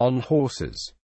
on horses.